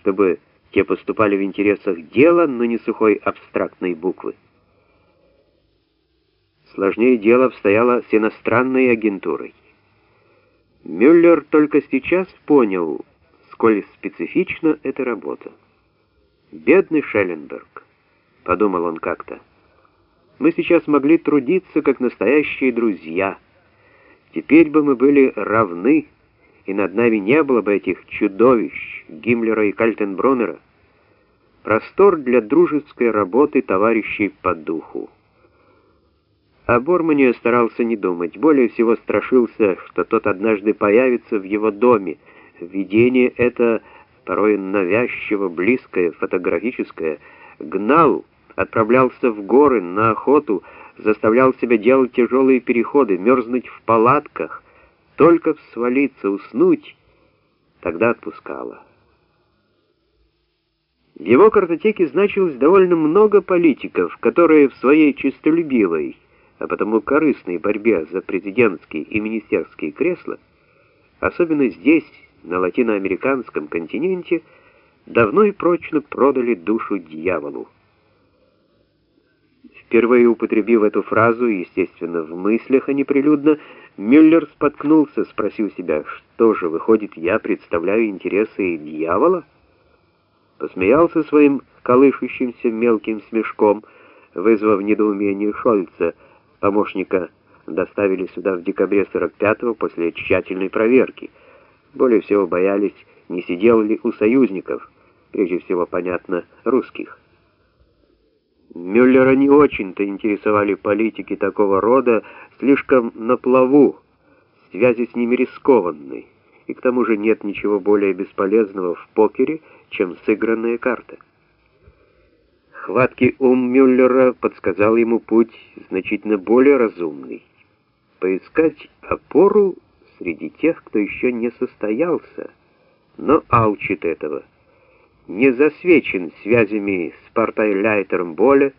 чтобы те поступали в интересах дела, но не сухой абстрактной буквы. Сложнее дело обстояло с иностранной агентурой. Мюллер только сейчас понял, сколь специфична эта работа. «Бедный Шелленберг», — подумал он как-то, — «мы сейчас могли трудиться, как настоящие друзья. Теперь бы мы были равны, и над нами не было бы этих чудовищ Гиммлера и Кальтенбруннера. Простор для дружеской работы товарищей по духу». О Бормане старался не думать, более всего страшился, что тот однажды появится в его доме. Видение это, порой навязчиво, близкое, фотографическое, гнал, отправлялся в горы, на охоту, заставлял себя делать тяжелые переходы, мерзнуть в палатках, только свалиться, уснуть, тогда отпускало. В его картотеке значилось довольно много политиков, которые в своей честолюбивой, а потому корыстной борьбе за президентские и министерские кресла, особенно здесь, на латиноамериканском континенте, давно и прочно продали душу дьяволу. Впервые употребив эту фразу, естественно, в мыслях, а не прилюдно, Мюллер споткнулся, спросил себя, что же, выходит, я представляю интересы дьявола? Посмеялся своим колышущимся мелким смешком, вызвав недоумение Шольца — Помощника доставили сюда в декабре 45-го после тщательной проверки. Более всего боялись, не сидел ли у союзников, прежде всего, понятно, русских. Мюллера не очень-то интересовали политики такого рода, слишком на плаву, связи с ними рискованны, и к тому же нет ничего более бесполезного в покере, чем сыгранная карта. Хваткий ум Мюллера подсказал ему путь значительно более разумный. Поискать опору среди тех, кто еще не состоялся, но алчит этого. Не засвечен связями с партайляйтером Боля,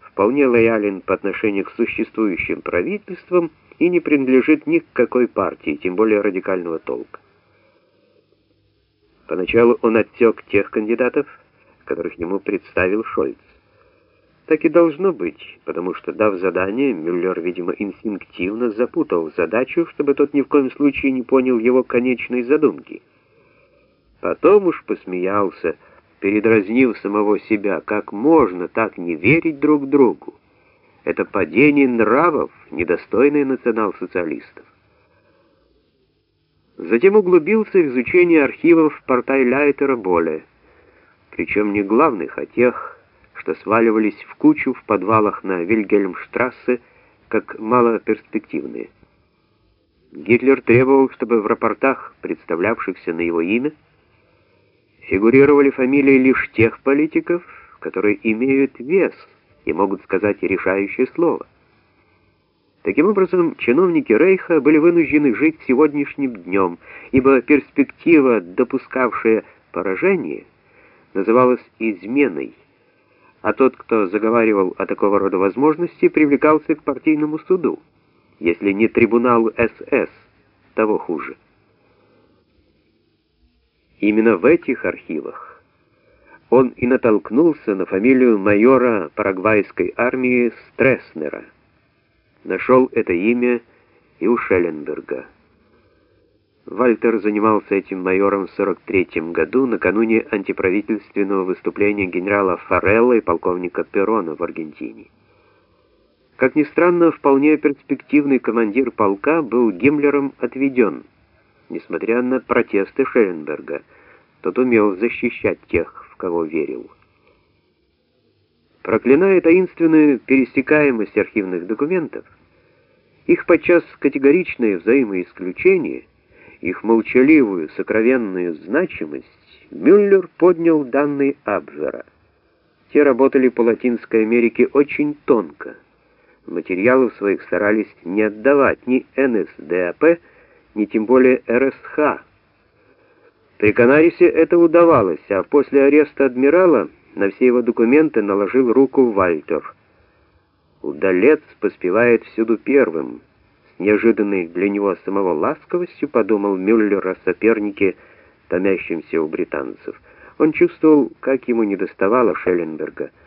вполне лоялен по отношению к существующим правительствам и не принадлежит ни к какой партии, тем более радикального толка. Поначалу он отсек тех кандидатов, которых ему представил Шольц. Так и должно быть, потому что, дав задание, Мюллер, видимо, инстинктивно запутал задачу, чтобы тот ни в коем случае не понял его конечной задумки. Потом уж посмеялся, передразнив самого себя, как можно так не верить друг другу. Это падение нравов, недостойное национал-социалистов. Затем углубился в изучение архивов Партайляйтера Боле, причем не главных, а тех, что сваливались в кучу в подвалах на Вильгельмштрассе как малоперспективные. Гитлер требовал, чтобы в рапортах, представлявшихся на его имя, фигурировали фамилии лишь тех политиков, которые имеют вес и могут сказать решающее слово. Таким образом, чиновники Рейха были вынуждены жить сегодняшним днем, ибо перспектива, допускавшая поражение, называлась изменой а тот, кто заговаривал о такого рода возможности, привлекался к партийному суду, если не трибуналу СС, того хуже. Именно в этих архивах он и натолкнулся на фамилию майора парагвайской армии Стресснера. Нашел это имя и у Шелленберга. Вальтер занимался этим майором в 43 году, накануне антиправительственного выступления генерала Форелла и полковника Перона в Аргентине. Как ни странно, вполне перспективный командир полка был Гиммлером отведен, несмотря на протесты Шелленберга. Тот умел защищать тех, в кого верил. Проклиная таинственную пересекаемость архивных документов, их подчас категоричное взаимоисключение — их молчаливую, сокровенную значимость, Мюллер поднял данные Абвера. Те работали по Латинской Америке очень тонко. Материалов своих старались не отдавать ни НСДАП, ни тем более РСХ. При Канарисе это удавалось, а после ареста адмирала на все его документы наложил руку Вальтер. Удалец поспевает всюду первым неожиданной для него самого ласковостью подумал Мюллер о сопернике, томящемся у британцев. Он чувствовал, как ему недоставало Шелленберга —